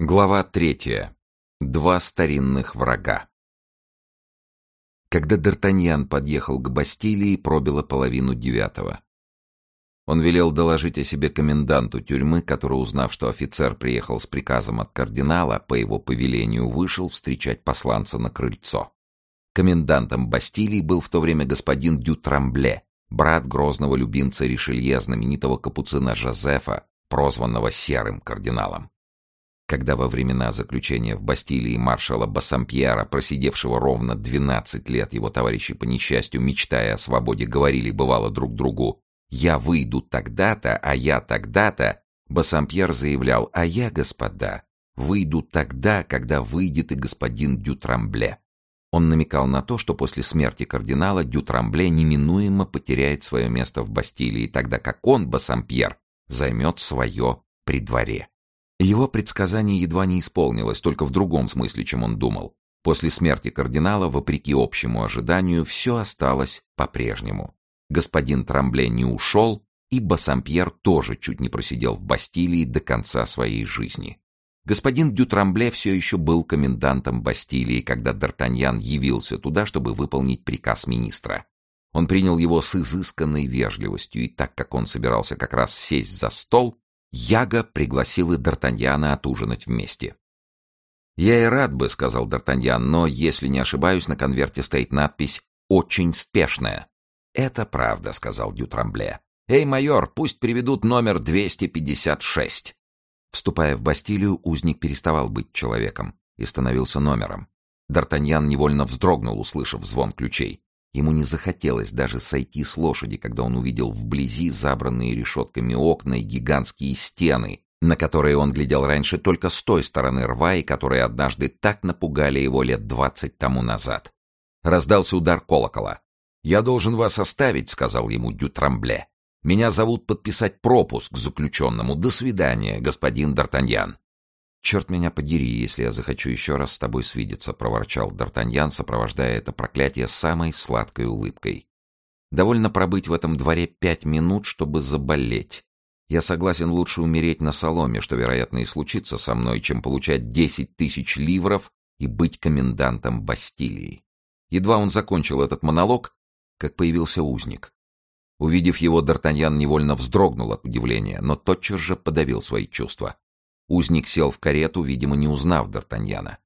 Глава третья. Два старинных врага. Когда Д'Артаньян подъехал к Бастилии, пробило половину девятого. Он велел доложить о себе коменданту тюрьмы, который, узнав, что офицер приехал с приказом от кардинала, по его повелению вышел встречать посланца на крыльцо. Комендантом Бастилии был в то время господин Дютрамбле, брат грозного любимца Ришелье, знаменитого капуцина Жозефа, прозванного Серым кардиналом. Когда во времена заключения в Бастилии маршала Бассампьера, просидевшего ровно 12 лет, его товарищи по несчастью, мечтая о свободе, говорили бывало друг другу «Я выйду тогда-то, а я тогда-то», Бассампьер заявлял «А я, господа, выйду тогда, когда выйдет и господин Дютрамбле». Он намекал на то, что после смерти кардинала Дютрамбле неминуемо потеряет свое место в Бастилии, тогда как он, Бассампьер, займет свое при дворе. Его предсказание едва не исполнилось, только в другом смысле, чем он думал. После смерти кардинала, вопреки общему ожиданию, все осталось по-прежнему. Господин Трамбле не ушел, и Бассампьер тоже чуть не просидел в Бастилии до конца своей жизни. Господин Дютрамбле все еще был комендантом Бастилии, когда Д'Артаньян явился туда, чтобы выполнить приказ министра. Он принял его с изысканной вежливостью, и так как он собирался как раз сесть за стол, Яга пригласил и Д'Артаньяна отужинать вместе. «Я и рад бы», — сказал Д'Артаньян, «но, если не ошибаюсь, на конверте стоит надпись «Очень спешная». «Это правда», — сказал Дютрамбле. «Эй, майор, пусть приведут номер 256». Вступая в Бастилию, узник переставал быть человеком и становился номером. Д'Артаньян невольно вздрогнул, услышав звон ключей. Ему не захотелось даже сойти с лошади, когда он увидел вблизи забранные решетками окна и гигантские стены, на которые он глядел раньше только с той стороны рва и которые однажды так напугали его лет двадцать тому назад. Раздался удар колокола. «Я должен вас оставить», — сказал ему Дютрамбле. «Меня зовут подписать пропуск к заключенному. До свидания, господин Д'Артаньян». «Черт меня подери, если я захочу еще раз с тобой свидеться», — проворчал Д'Артаньян, сопровождая это проклятие самой сладкой улыбкой. «Довольно пробыть в этом дворе пять минут, чтобы заболеть. Я согласен лучше умереть на соломе, что, вероятно, и случится со мной, чем получать десять тысяч ливров и быть комендантом Бастилии». Едва он закончил этот монолог, как появился узник. Увидев его, Д'Артаньян невольно вздрогнул от удивления, но тотчас же подавил свои чувства. Узник сел в карету, видимо, не узнав Д'Артаньяна.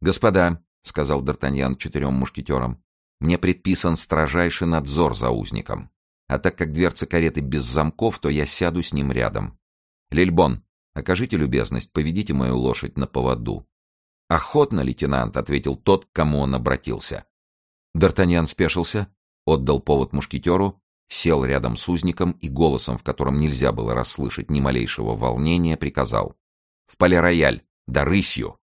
«Господа», — сказал Д'Артаньян четырем мушкетерам, — «мне предписан строжайший надзор за узником. А так как дверцы кареты без замков, то я сяду с ним рядом. Лильбон, окажите любезность, поведите мою лошадь на поводу». «Охотно, лейтенант», — ответил тот, к кому он обратился. Д'Артаньян спешился, отдал повод мушкетеру, сел рядом с узником и голосом, в котором нельзя было расслышать ни малейшего волнения, приказал. В поле-рояль! Да рысью!»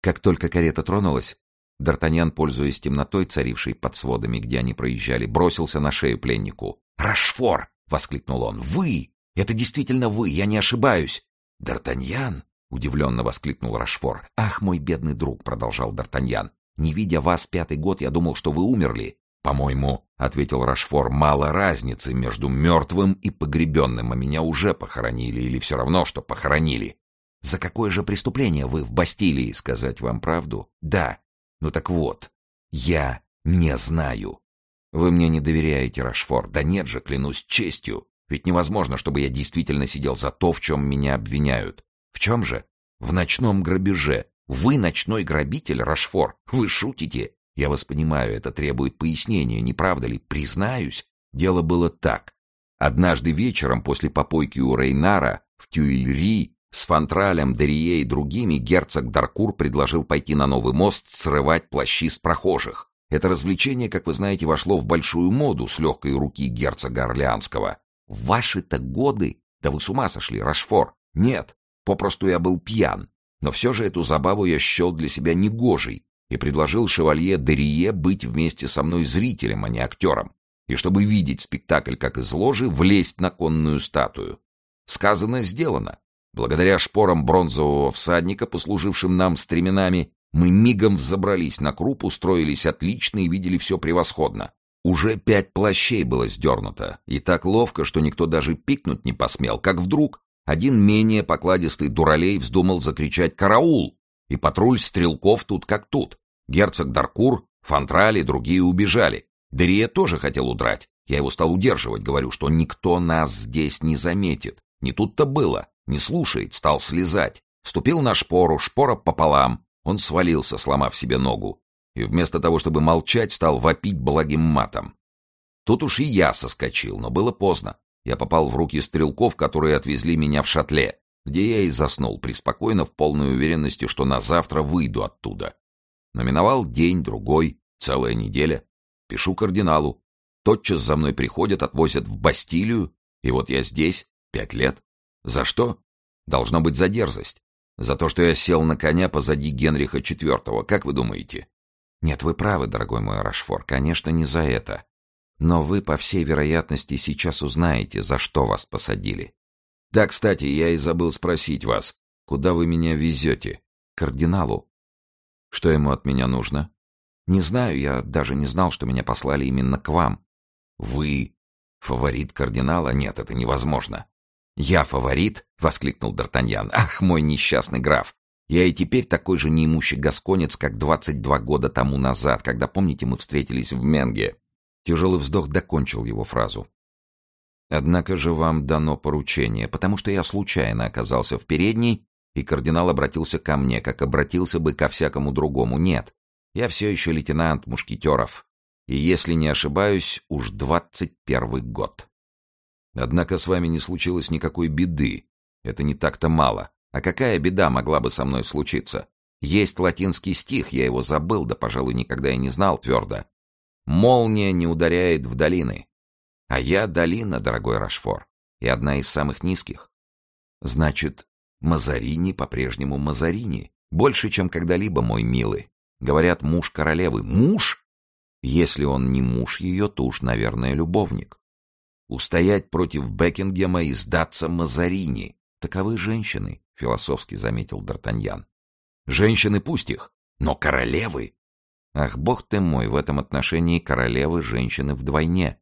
Как только карета тронулась, Д'Артаньян, пользуясь темнотой, царившей под сводами, где они проезжали, бросился на шею пленнику. «Рашфор!» — воскликнул он. «Вы! Это действительно вы! Я не ошибаюсь!» «Д'Артаньян!» — удивленно воскликнул Рашфор. «Ах, мой бедный друг!» — продолжал Д'Артаньян. «Не видя вас пятый год, я думал, что вы умерли. «По-моему, — ответил Рашфор, — мало разницы между мертвым и погребенным, а меня уже похоронили или все равно, что похоронили. За какое же преступление вы в Бастилии, сказать вам правду? Да. Ну так вот, я не знаю. Вы мне не доверяете, Рашфор. Да нет же, клянусь честью. Ведь невозможно, чтобы я действительно сидел за то, в чем меня обвиняют. В чем же? В ночном грабеже. Вы ночной грабитель, Рашфор? Вы шутите? Я вас понимаю, это требует пояснения, не правда ли? Признаюсь, дело было так. Однажды вечером после попойки у Рейнара в Тюильри с Фантралем, Дерие и другими герцог Даркур предложил пойти на новый мост срывать плащи с прохожих. Это развлечение, как вы знаете, вошло в большую моду с легкой руки герцога Орлеанского. Ваши-то годы? Да вы с ума сошли, Рашфор. Нет, попросту я был пьян. Но все же эту забаву я счел для себя негожей и предложил шевалье Дерие быть вместе со мной зрителем, а не актером, и чтобы видеть спектакль как из ложи, влезть на конную статую. Сказано, сделано. Благодаря шпорам бронзового всадника, послужившим нам стременами, мы мигом взобрались на круп, устроились отлично и видели все превосходно. Уже пять плащей было сдернуто, и так ловко, что никто даже пикнуть не посмел, как вдруг один менее покладистый дуралей вздумал закричать «Караул!» И патруль стрелков тут как тут. Герцог Даркур, Фантрали, другие убежали. Дерия тоже хотел удрать. Я его стал удерживать, говорю, что никто нас здесь не заметит. Не тут-то было. Не слушает, стал слезать. Ступил на шпору, шпора пополам. Он свалился, сломав себе ногу. И вместо того, чтобы молчать, стал вопить благим матом. Тут уж и я соскочил, но было поздно. Я попал в руки стрелков, которые отвезли меня в шатле, где я и заснул, преспокойно, в полной уверенности, что на завтра выйду оттуда. Номиновал день, другой, целая неделя. Пишу кардиналу. Тотчас за мной приходят, отвозят в Бастилию, и вот я здесь, пять лет. За что? Должно быть за дерзость. За то, что я сел на коня позади Генриха IV, как вы думаете? Нет, вы правы, дорогой мой Рашфор, конечно, не за это. Но вы, по всей вероятности, сейчас узнаете, за что вас посадили. Да, кстати, я и забыл спросить вас, куда вы меня везете? Кардиналу. Что ему от меня нужно? Не знаю, я даже не знал, что меня послали именно к вам. Вы фаворит кардинала? Нет, это невозможно. Я фаворит? воскликнул Д'Артаньян. Ах, мой несчастный граф! Я и теперь такой же неимущий гасконец, как двадцать два года тому назад, когда, помните, мы встретились в Менге. Тяжелый вздох докончил его фразу. Однако же вам дано поручение, потому что я случайно оказался в передней, и кардинал обратился ко мне, как обратился бы ко всякому другому. Нет, я все еще лейтенант Мушкетеров, и, если не ошибаюсь, уж двадцать первый год. Однако с вами не случилось никакой беды. Это не так-то мало. А какая беда могла бы со мной случиться? Есть латинский стих, я его забыл, да, пожалуй, никогда и не знал твердо. «Молния не ударяет в долины». А я долина, дорогой Рашфор, и одна из самых низких. Значит, Мазарини по-прежнему Мазарини. Больше, чем когда-либо, мой милый. Говорят, муж королевы. Муж? Если он не муж ее, то уж, наверное, любовник. Устоять против Бекингема и сдаться Мазарини. Таковы женщины, философски заметил Д'Артаньян. Женщины пусть их, но королевы... Ах, бог ты мой, в этом отношении королевы женщины вдвойне.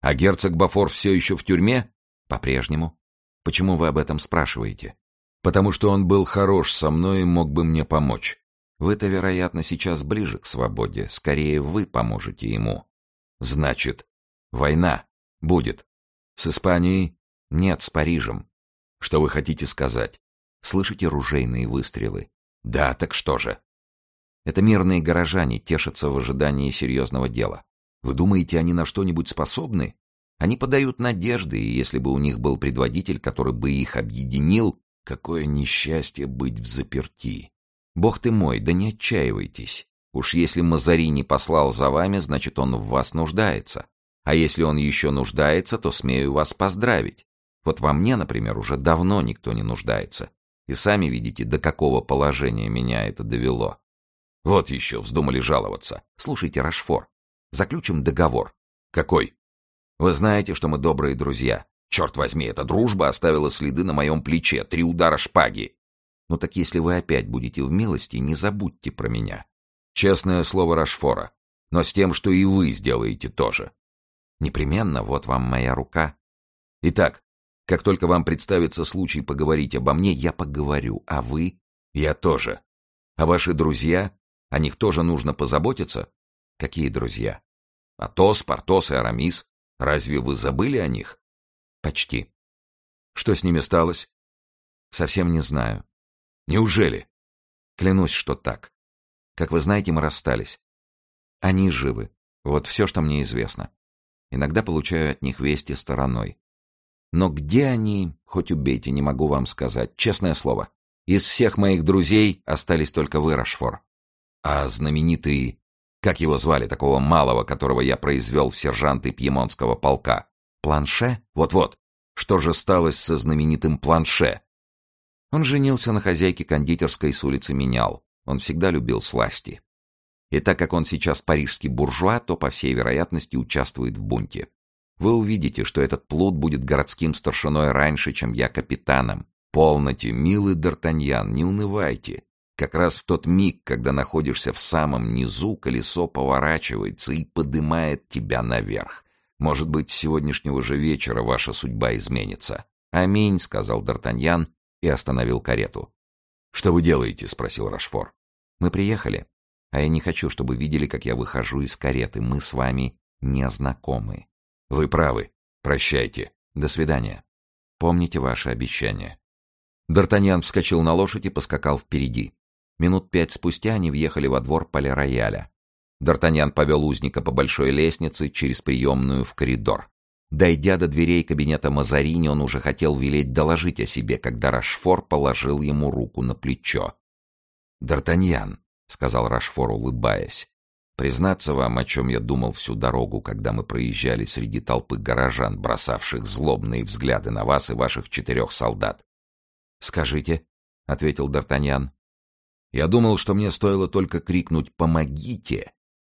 А герцог Бафор все еще в тюрьме? По-прежнему. Почему вы об этом спрашиваете? Потому что он был хорош со мной и мог бы мне помочь. Вы-то, вероятно, сейчас ближе к свободе. Скорее, вы поможете ему. Значит, война будет. С Испанией? Нет, с Парижем. Что вы хотите сказать? Слышите ружейные выстрелы? Да, так что же? Это мирные горожане тешатся в ожидании серьезного дела. Вы думаете, они на что-нибудь способны? Они подают надежды, и если бы у них был предводитель, который бы их объединил, какое несчастье быть в заперти. Бог ты мой, да не отчаивайтесь. Уж если Мазарини послал за вами, значит, он в вас нуждается. А если он еще нуждается, то смею вас поздравить. Вот во мне, например, уже давно никто не нуждается. И сами видите, до какого положения меня это довело. Вот еще вздумали жаловаться. Слушайте, Рашфор, заключим договор. Какой? Вы знаете, что мы добрые друзья. Черт возьми, эта дружба оставила следы на моем плече, три удара шпаги. Ну так если вы опять будете в милости, не забудьте про меня. Честное слово Рашфора. Но с тем, что и вы сделаете тоже. Непременно, вот вам моя рука. Итак, как только вам представится случай поговорить обо мне, я поговорю, а вы? Я тоже. А ваши друзья? О них тоже нужно позаботиться? Какие друзья? Атос, Портос и Арамис. Разве вы забыли о них? Почти. Что с ними сталось? Совсем не знаю. Неужели? Клянусь, что так. Как вы знаете, мы расстались. Они живы. Вот все, что мне известно. Иногда получаю от них вести стороной. Но где они, хоть убейте, не могу вам сказать. Честное слово. Из всех моих друзей остались только вы, Рашфор. А знаменитый... Как его звали, такого малого, которого я произвел в сержанты пьемонтского полка? Планше? Вот-вот. Что же сталось со знаменитым Планше? Он женился на хозяйке кондитерской с улицы Менял. Он всегда любил сласти. И так как он сейчас парижский буржуа, то, по всей вероятности, участвует в бунте. Вы увидите, что этот плут будет городским старшиной раньше, чем я капитаном. Полноте, милый Д'Артаньян, не унывайте. Как раз в тот миг, когда находишься в самом низу, колесо поворачивается и подымает тебя наверх. Может быть, с сегодняшнего же вечера ваша судьба изменится. «Аминь», — сказал Д'Артаньян и остановил карету. «Что вы делаете?» — спросил Рашфор. «Мы приехали, а я не хочу, чтобы видели, как я выхожу из кареты. Мы с вами не знакомы». «Вы правы. Прощайте. До свидания. Помните ваше обещание». Д'Артаньян вскочил на лошадь и поскакал впереди. Минут пять спустя они въехали во двор поля-рояля. Д'Артаньян повел узника по большой лестнице через приемную в коридор. Дойдя до дверей кабинета Мазарини, он уже хотел велеть доложить о себе, когда Рашфор положил ему руку на плечо. «Д'Артаньян», — сказал Рашфор, улыбаясь, — «признаться вам, о чем я думал всю дорогу, когда мы проезжали среди толпы горожан, бросавших злобные взгляды на вас и ваших четырех солдат». «Скажите», — ответил Д'Артаньян. «Я думал, что мне стоило только крикнуть «помогите»,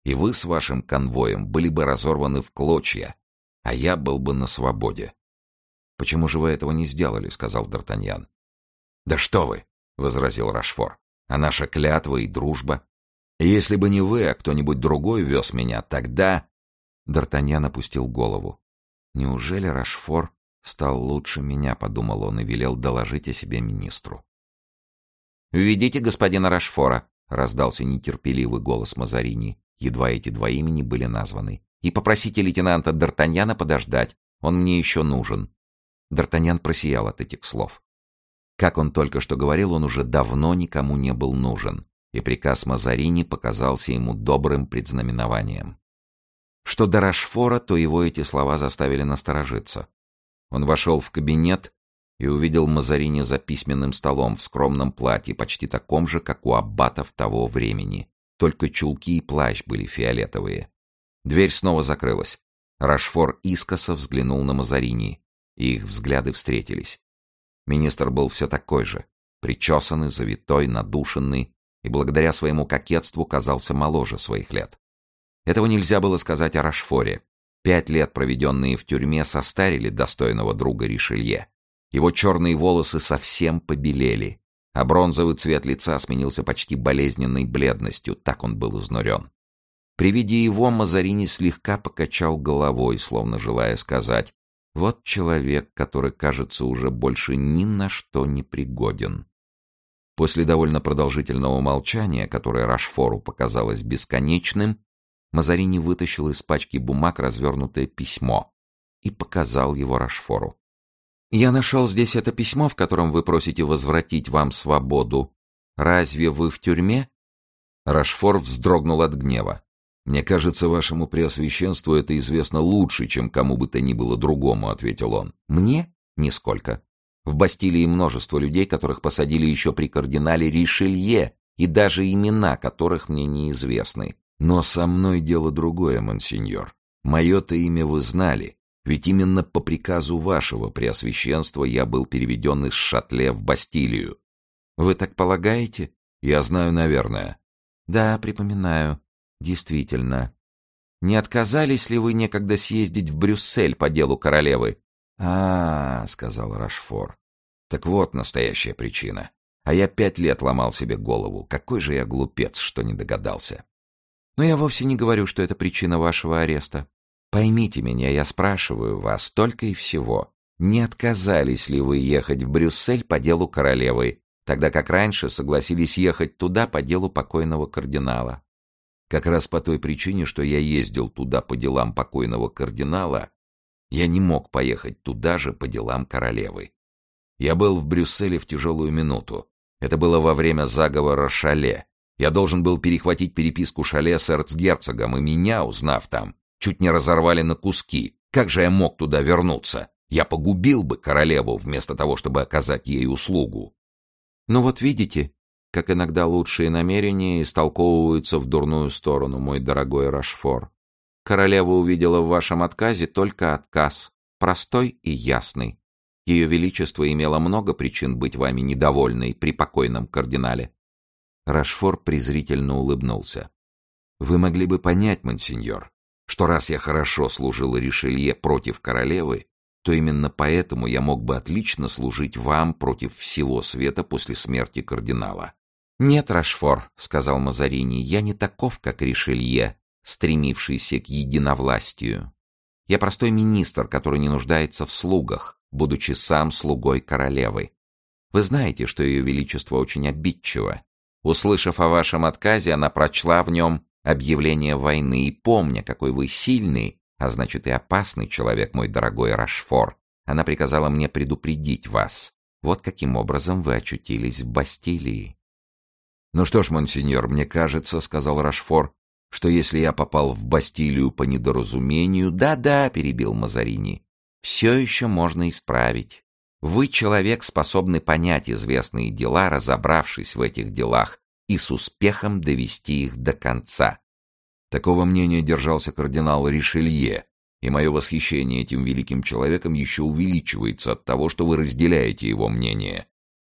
и вы с вашим конвоем были бы разорваны в клочья, а я был бы на свободе. — Почему же вы этого не сделали? — сказал Д'Артаньян. — Да что вы! — возразил Рашфор. — А наша клятва и дружба? И если бы не вы, а кто-нибудь другой вез меня, тогда... Д'Артаньян опустил голову. Неужели Рашфор стал лучше меня, подумал он и велел доложить о себе министру. «Введите господина Рашфора», — раздался нетерпеливый голос Мазарини. Едва эти два имени были названы и попросите лейтенанта Д'Артаньяна подождать, он мне еще нужен». Д'Артаньян просиял от этих слов. Как он только что говорил, он уже давно никому не был нужен, и приказ Мазарини показался ему добрым предзнаменованием. Что до Рашфора, то его эти слова заставили насторожиться. Он вошел в кабинет и увидел Мазарини за письменным столом в скромном платье, почти таком же, как у аббатов того времени. Только чулки и плащ были фиолетовые. Дверь снова закрылась. Рашфор искоса взглянул на Мазарини, и их взгляды встретились. Министр был все такой же, причесанный, завитой, надушенный, и благодаря своему кокетству казался моложе своих лет. Этого нельзя было сказать о Рашфоре. Пять лет, проведенные в тюрьме, состарили достойного друга Ришелье. Его черные волосы совсем побелели, а бронзовый цвет лица сменился почти болезненной бледностью, так он был изнурен. При виде его Мазарини слегка покачал головой, словно желая сказать «Вот человек, который, кажется, уже больше ни на что не пригоден». После довольно продолжительного молчания, которое Рашфору показалось бесконечным, Мазарини вытащил из пачки бумаг развернутое письмо и показал его Рашфору. «Я нашел здесь это письмо, в котором вы просите возвратить вам свободу. Разве вы в тюрьме?» Рашфор вздрогнул от гнева. «Мне кажется, вашему преосвященству это известно лучше, чем кому бы то ни было другому», — ответил он. «Мне? Нисколько. В Бастилии множество людей, которых посадили еще при кардинале Ришелье, и даже имена которых мне неизвестны. Но со мной дело другое, монсеньор. Мое-то имя вы знали, ведь именно по приказу вашего преосвященства я был переведен из Шатле в Бастилию. Вы так полагаете? Я знаю, наверное. Да, припоминаю. Действительно. Не отказались ли вы некогда съездить в Брюссель по делу королевы? А, -а, -а сказал Рашфор. Так вот настоящая причина. А я пять лет ломал себе голову. Какой же я глупец, что не догадался. Но я вовсе не говорю, что это причина вашего ареста. Поймите меня, я спрашиваю вас только и всего. Не отказались ли вы ехать в Брюссель по делу королевы, тогда как раньше согласились ехать туда по делу покойного кардинала? Как раз по той причине, что я ездил туда по делам покойного кардинала, я не мог поехать туда же по делам королевы. Я был в Брюсселе в тяжелую минуту. Это было во время заговора Шале. Я должен был перехватить переписку Шале с эрцгерцогом, и меня, узнав там, чуть не разорвали на куски. Как же я мог туда вернуться? Я погубил бы королеву вместо того, чтобы оказать ей услугу. Ну вот видите, как иногда лучшие намерения истолковываются в дурную сторону, мой дорогой Рашфор. Королева увидела в вашем отказе только отказ, простой и ясный. Ее Величество имело много причин быть вами недовольной при покойном кардинале. Рашфор презрительно улыбнулся. «Вы могли бы понять, монсеньор, что раз я хорошо служил Ришелье против королевы, то именно поэтому я мог бы отлично служить вам против всего света после смерти кардинала. «Нет, Рашфор», — сказал Мазарини, — «я не таков, как Ришелье, стремившийся к единовластию. Я простой министр, который не нуждается в слугах, будучи сам слугой королевы. Вы знаете, что ее величество очень обидчиво. Услышав о вашем отказе, она прочла в нем объявление войны и, помня, какой вы сильный, а значит и опасный человек, мой дорогой Рашфор, она приказала мне предупредить вас. Вот каким образом вы очутились в Бастилии. «Ну что ж, монсеньор, мне кажется, — сказал Рашфор, — что если я попал в Бастилию по недоразумению...» «Да-да», — перебил Мазарини, — «все еще можно исправить. Вы человек, способный понять известные дела, разобравшись в этих делах, и с успехом довести их до конца». Такого мнения держался кардинал Ришелье, и мое восхищение этим великим человеком еще увеличивается от того, что вы разделяете его мнение.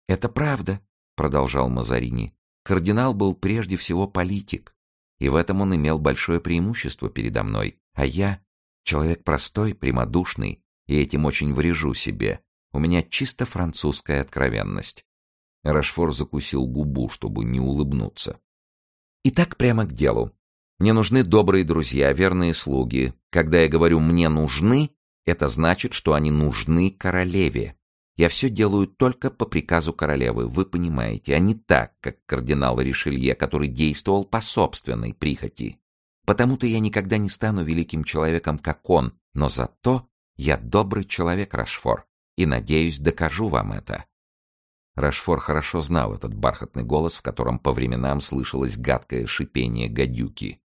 «Это правда», — продолжал Мазарини. «Кардинал был прежде всего политик, и в этом он имел большое преимущество передо мной, а я — человек простой, прямодушный, и этим очень врежу себе. У меня чисто французская откровенность». Рашфор закусил губу, чтобы не улыбнуться. «Итак, прямо к делу. Мне нужны добрые друзья, верные слуги. Когда я говорю «мне нужны», это значит, что они нужны королеве. Я все делаю только по приказу королевы, вы понимаете, а не так, как кардинал Ришелье, который действовал по собственной прихоти. Потому-то я никогда не стану великим человеком, как он, но зато я добрый человек, Рашфор, и, надеюсь, докажу вам это. Рашфор хорошо знал этот бархатный голос, в котором по временам слышалось гадкое шипение гадюки.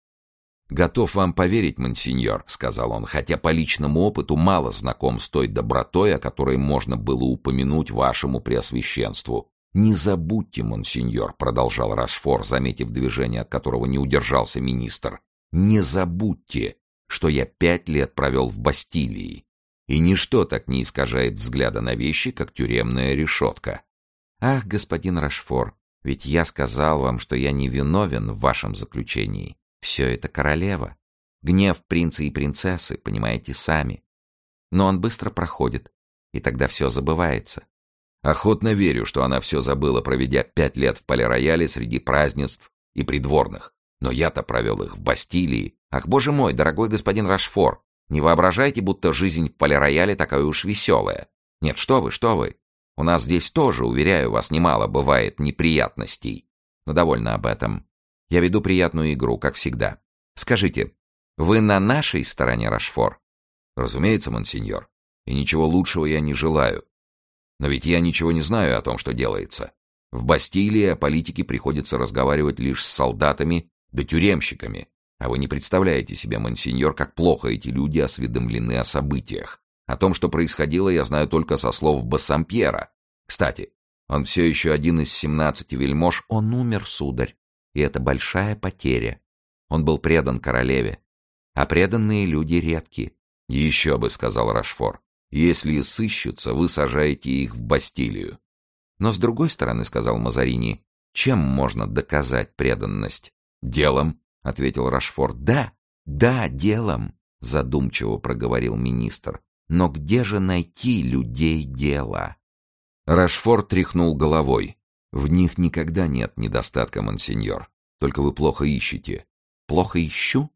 «Готов вам поверить, мансиньор», — сказал он, хотя по личному опыту мало знаком с той добротой, о которой можно было упомянуть вашему преосвященству. «Не забудьте, монсеньор», — продолжал Рашфор, заметив движение, от которого не удержался министр, «не забудьте, что я пять лет провел в Бастилии, и ничто так не искажает взгляда на вещи, как тюремная решетка». «Ах, господин Рашфор, ведь я сказал вам, что я не виновен в вашем заключении». Все это королева. Гнев принца и принцессы, понимаете сами. Но он быстро проходит, и тогда все забывается. Охотно верю, что она все забыла, проведя пять лет в полирояле среди празднеств и придворных. Но я-то провел их в Бастилии. Ах, боже мой, дорогой господин Рашфор, не воображайте, будто жизнь в полирояле такая уж веселая. Нет, что вы, что вы. У нас здесь тоже, уверяю вас, немало бывает неприятностей. Но довольно об этом. Я веду приятную игру, как всегда. Скажите, вы на нашей стороне, Рашфор? Разумеется, монсеньор. И ничего лучшего я не желаю. Но ведь я ничего не знаю о том, что делается. В Бастилии о политике приходится разговаривать лишь с солдатами да тюремщиками. А вы не представляете себе, монсеньор, как плохо эти люди осведомлены о событиях. О том, что происходило, я знаю только со слов Бассампьера. Кстати, он все еще один из семнадцати вельмож. Он умер, сударь и это большая потеря. Он был предан королеве, а преданные люди редки. «Еще бы», — сказал Рашфор, — «если сыщутся, вы сажаете их в Бастилию». «Но с другой стороны», — сказал Мазарини, — «чем можно доказать преданность?» «Делом», — ответил Рашфор. «Да, да, делом», — задумчиво проговорил министр. «Но где же найти людей дела?» Рашфор тряхнул головой. В них никогда нет недостатка, монсеньор. Только вы плохо ищете. Плохо ищу?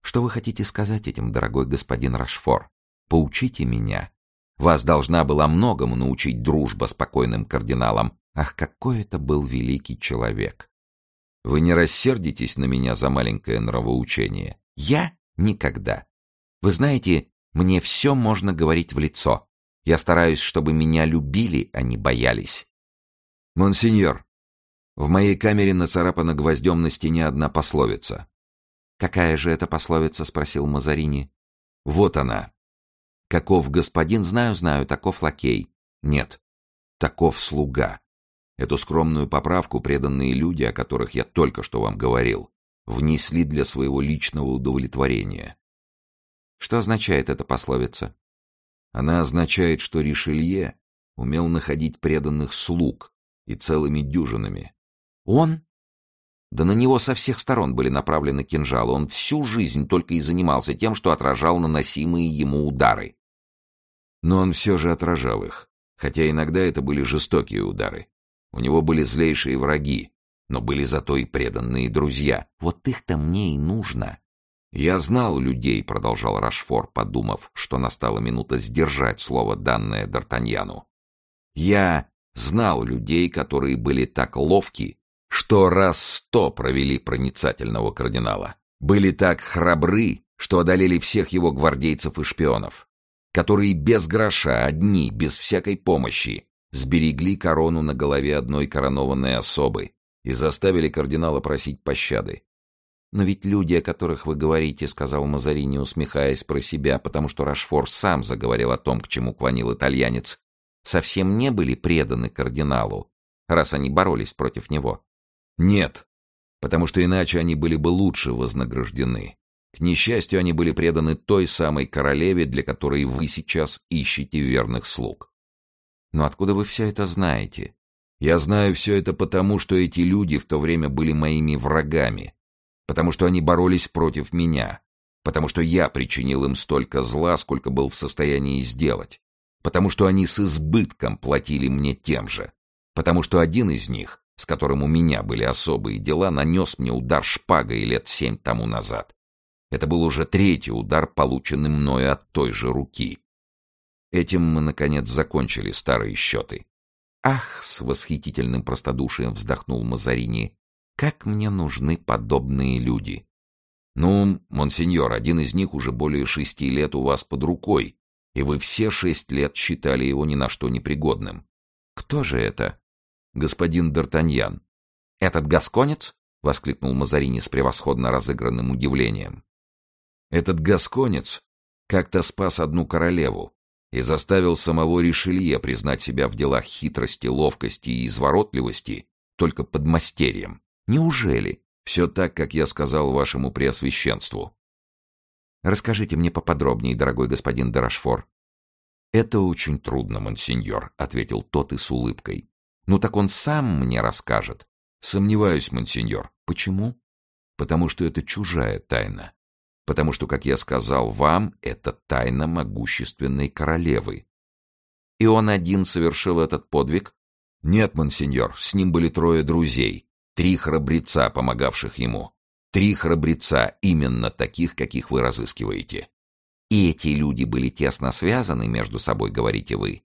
Что вы хотите сказать этим, дорогой господин Рашфор? Поучите меня. Вас должна была многому научить дружба с покойным кардиналом. Ах, какой это был великий человек! Вы не рассердитесь на меня за маленькое нравоучение? Я? Никогда. Вы знаете, мне все можно говорить в лицо. Я стараюсь, чтобы меня любили, а не боялись. «Монсеньор, в моей камере нацарапана гвоздем на стене одна пословица». «Какая же это пословица?» — спросил Мазарини. «Вот она. Каков господин, знаю, знаю, таков лакей. Нет, таков слуга. Эту скромную поправку преданные люди, о которых я только что вам говорил, внесли для своего личного удовлетворения». «Что означает эта пословица?» Она означает, что Ришелье умел находить преданных слуг, и целыми дюжинами. Он? Да на него со всех сторон были направлены кинжалы. Он всю жизнь только и занимался тем, что отражал наносимые ему удары. Но он все же отражал их, хотя иногда это были жестокие удары. У него были злейшие враги, но были зато и преданные друзья. Вот их-то мне и нужно. «Я знал людей», — продолжал Рашфор, подумав, что настала минута сдержать слово, данное Д'Артаньяну. «Я знал людей, которые были так ловки, что раз сто провели проницательного кардинала, были так храбры, что одолели всех его гвардейцев и шпионов, которые без гроша, одни, без всякой помощи, сберегли корону на голове одной коронованной особы и заставили кардинала просить пощады. «Но ведь люди, о которых вы говорите, — сказал Мазарини, усмехаясь про себя, потому что Рашфор сам заговорил о том, к чему клонил итальянец, совсем не были преданы кардиналу, раз они боролись против него. Нет, потому что иначе они были бы лучше вознаграждены. К несчастью, они были преданы той самой королеве, для которой вы сейчас ищете верных слуг. Но откуда вы все это знаете? Я знаю все это потому, что эти люди в то время были моими врагами, потому что они боролись против меня, потому что я причинил им столько зла, сколько был в состоянии сделать, потому что они с избытком платили мне тем же, потому что один из них, с которым у меня были особые дела, нанес мне удар шпагой лет семь тому назад. Это был уже третий удар, полученный мною от той же руки. Этим мы, наконец, закончили старые счеты. «Ах!» — с восхитительным простодушием вздохнул Мазарини. «Как мне нужны подобные люди!» «Ну, монсеньор, один из них уже более шести лет у вас под рукой, и вы все шесть лет считали его ни на что непригодным. Кто же это?» «Господин Д'Артаньян». «Этот гасконец?» — воскликнул Мазарини с превосходно разыгранным удивлением. Этот гасконец как-то спас одну королеву и заставил самого Ришелье признать себя в делах хитрости, ловкости и изворотливости только под мастерьем. Неужели? Все так, как я сказал вашему преосвященству. Расскажите мне поподробнее, дорогой господин Дарашфор. Это очень трудно, монсеньор, ответил тот и с улыбкой. Ну так он сам мне расскажет. Сомневаюсь, монсеньор. Почему? Потому что это чужая тайна потому что, как я сказал вам, это тайна могущественной королевы. И он один совершил этот подвиг? Нет, монсеньор, с ним были трое друзей, три храбреца, помогавших ему. Три храбреца, именно таких, каких вы разыскиваете. И эти люди были тесно связаны между собой, говорите вы?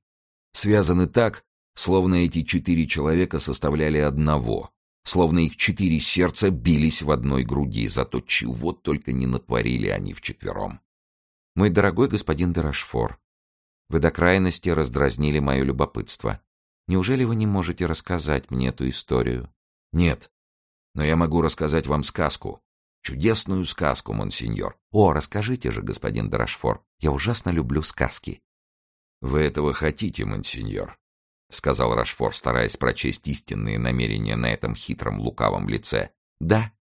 Связаны так, словно эти четыре человека составляли одного, словно их четыре сердца бились в одной груди, зато чего только не натворили они вчетвером. «Мой дорогой господин Дерашфор, вы до крайности раздразнили мое любопытство. Неужели вы не можете рассказать мне эту историю?» «Нет, но я могу рассказать вам сказку. Чудесную сказку, монсеньор. О, расскажите же, господин Дерашфор, я ужасно люблю сказки». «Вы этого хотите, монсеньор?» — сказал Рашфор, стараясь прочесть истинные намерения на этом хитром лукавом лице. «Да.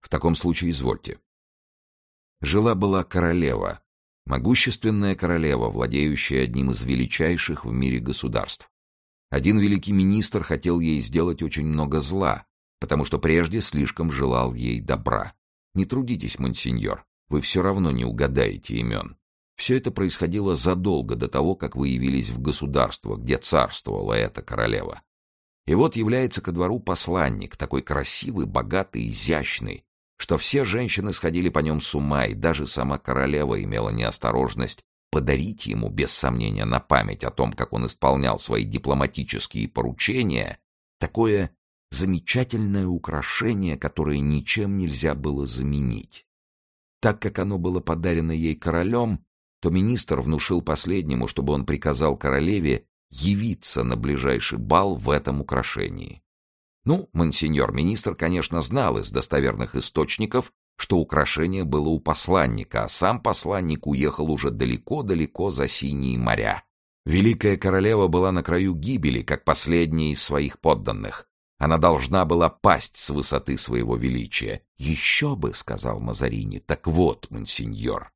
В таком случае извольте». Жила-была королева, могущественная королева, владеющая одним из величайших в мире государств. Один великий министр хотел ей сделать очень много зла, потому что прежде слишком желал ей добра. Не трудитесь, монсеньор, вы все равно не угадаете имен. Все это происходило задолго до того, как вы явились в государство, где царствовала эта королева. И вот является ко двору посланник, такой красивый, богатый, изящный, что все женщины сходили по нем с ума, и даже сама королева имела неосторожность подарить ему, без сомнения, на память о том, как он исполнял свои дипломатические поручения, такое замечательное украшение, которое ничем нельзя было заменить. Так как оно было подарено ей королем, то министр внушил последнему, чтобы он приказал королеве явиться на ближайший бал в этом украшении. Ну, монсеньор министр, конечно, знал из достоверных источников, что украшение было у посланника, а сам посланник уехал уже далеко-далеко за синие моря. Великая королева была на краю гибели, как последняя из своих подданных. Она должна была пасть с высоты своего величия. «Еще бы», — сказал Мазарини, — «так вот, монсеньор,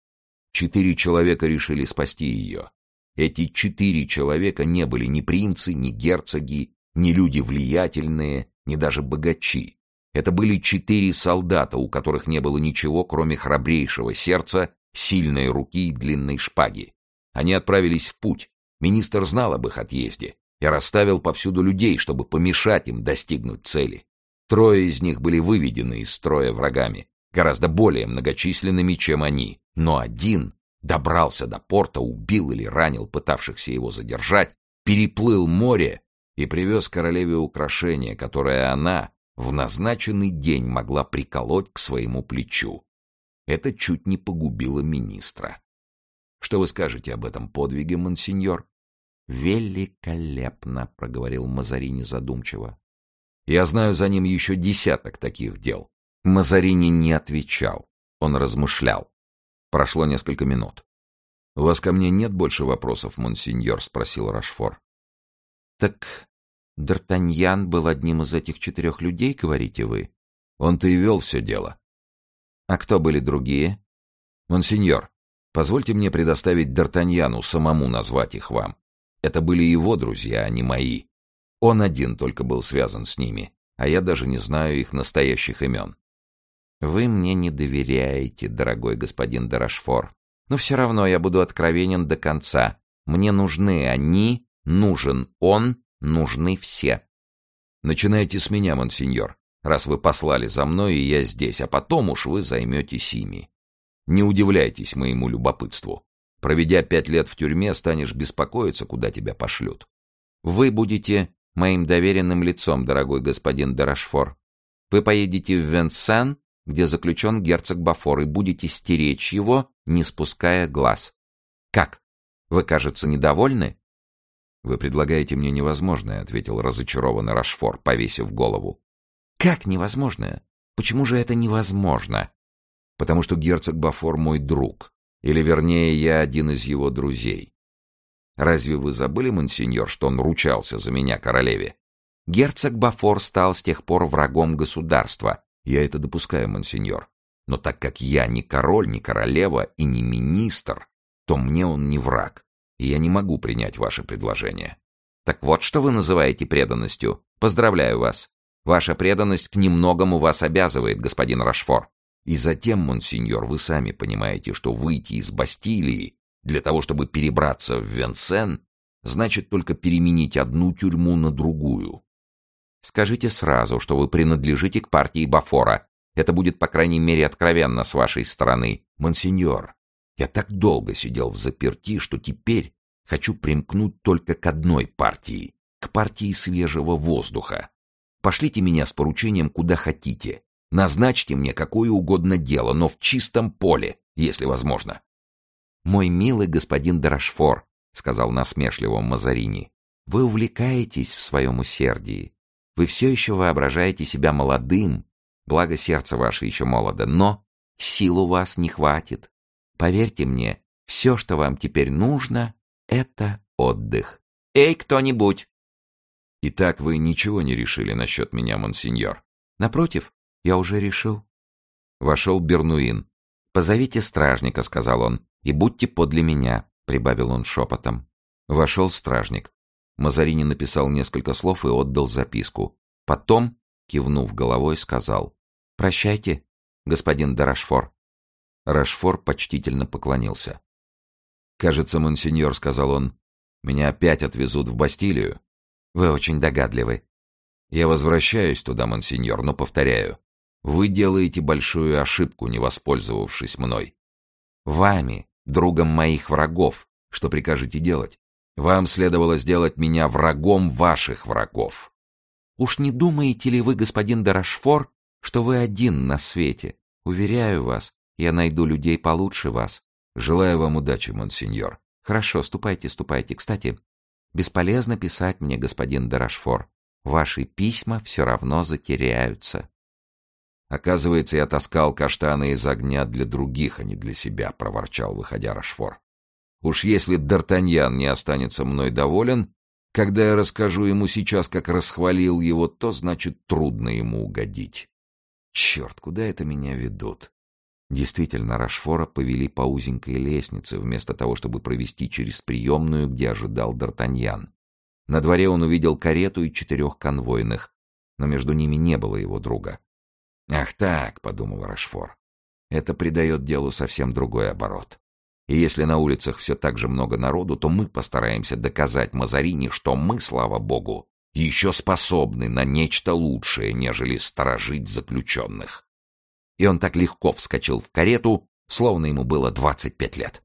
Четыре человека решили спасти ее. Эти четыре человека не были ни принцы, ни герцоги, ни люди влиятельные, ни даже богачи. Это были четыре солдата, у которых не было ничего, кроме храбрейшего сердца, сильной руки и длинной шпаги. Они отправились в путь. Министр знал об их отъезде и расставил повсюду людей, чтобы помешать им достигнуть цели. Трое из них были выведены из строя врагами. гораздо более многочисленными, чем они. Но один добрался до порта, убил или ранил пытавшихся его задержать, переплыл море и привез королеве украшение, которое она в назначенный день могла приколоть к своему плечу. Это чуть не погубило министра. Что вы скажете об этом подвиге, монсеньор? Великолепно, проговорил Мазарини задумчиво. Я знаю за ним еще десяток таких дел. Мазарини не отвечал. Он размышлял. Прошло несколько минут. «У вас ко мне нет больше вопросов, монсеньор?» — спросил Рашфор. «Так Д'Артаньян был одним из этих четырех людей, говорите вы?» «Он-то и вел все дело». «А кто были другие?» «Монсеньор, позвольте мне предоставить Д'Артаньяну самому назвать их вам. Это были его друзья, а не мои. Он один только был связан с ними, а я даже не знаю их настоящих имен». «Вы мне не доверяете, дорогой господин Дарашфор. Но все равно я буду откровенен до конца. Мне нужны они, нужен он, нужны все». «Начинайте с меня, монсеньор, раз вы послали за мной, и я здесь, а потом уж вы займетесь ими. Не удивляйтесь моему любопытству. Проведя пять лет в тюрьме, станешь беспокоиться, куда тебя пошлют. Вы будете моим доверенным лицом, дорогой господин Дарашфор. Вы поедете в Венсан где заключен герцог Бафор, и будете стеречь его, не спуская глаз. Как? Вы, кажется, недовольны? Вы предлагаете мне невозможное, ответил разочарованный Рашфор, повесив голову. Как невозможное? Почему же это невозможно? Потому что герцог Бафор мой друг, или вернее, я один из его друзей. Разве вы забыли, монсеньор, что он ручался за меня королеве? Герцог Бафор стал с тех пор врагом государства, я это допускаю, монсеньор. Но так как я не король, не королева и не министр, то мне он не враг, и я не могу принять ваше предложение. Так вот, что вы называете преданностью. Поздравляю вас. Ваша преданность к немногому вас обязывает, господин Рашфор. И затем, монсеньор, вы сами понимаете, что выйти из Бастилии для того, чтобы перебраться в Венсен, значит только переменить одну тюрьму на другую. Скажите сразу, что вы принадлежите к партии Бафора. Это будет, по крайней мере, откровенно с вашей стороны. Монсеньор, я так долго сидел в заперти, что теперь хочу примкнуть только к одной партии, к партии свежего воздуха. Пошлите меня с поручением куда хотите. Назначьте мне какое угодно дело, но в чистом поле, если возможно. «Мой милый господин Дарашфор», — сказал насмешливо Мазарини, — «вы увлекаетесь в своем усердии. Вы все еще воображаете себя молодым, благо сердце ваше еще молодо, но сил у вас не хватит. Поверьте мне, все, что вам теперь нужно, это отдых. Эй, кто-нибудь! Итак, вы ничего не решили насчет меня, монсеньор? Напротив, я уже решил. Вошел Бернуин. «Позовите стражника», — сказал он, — «и будьте подле меня», — прибавил он шепотом. Вошел стражник. Мазарини написал несколько слов и отдал записку. Потом, кивнув головой, сказал «Прощайте, господин де Рашфор». Рашфор почтительно поклонился. «Кажется, монсеньор», — сказал он, — «меня опять отвезут в Бастилию». «Вы очень догадливы». «Я возвращаюсь туда, монсеньор, но повторяю, вы делаете большую ошибку, не воспользовавшись мной». «Вами, другом моих врагов. Что прикажете делать?» Вам следовало сделать меня врагом ваших врагов. Уж не думаете ли вы, господин Дарашфор, что вы один на свете? Уверяю вас, я найду людей получше вас. Желаю вам удачи, монсеньор. Хорошо, ступайте, ступайте. Кстати, бесполезно писать мне, господин Дарашфор. Ваши письма все равно затеряются. Оказывается, я таскал каштаны из огня для других, а не для себя, проворчал, выходя Рашфор. Уж если Д'Артаньян не останется мной доволен, когда я расскажу ему сейчас, как расхвалил его, то значит трудно ему угодить. Черт, куда это меня ведут? Действительно, Рашфора повели по узенькой лестнице, вместо того, чтобы провести через приемную, где ожидал Д'Артаньян. На дворе он увидел карету и четырех конвойных, но между ними не было его друга. «Ах так», — подумал Рашфор, — «это придает делу совсем другой оборот. И если на улицах все так же много народу, то мы постараемся доказать Мазарини, что мы, слава богу, еще способны на нечто лучшее, нежели сторожить заключенных. и он так легко вскочил в карету, словно ему было двадцать пять лет.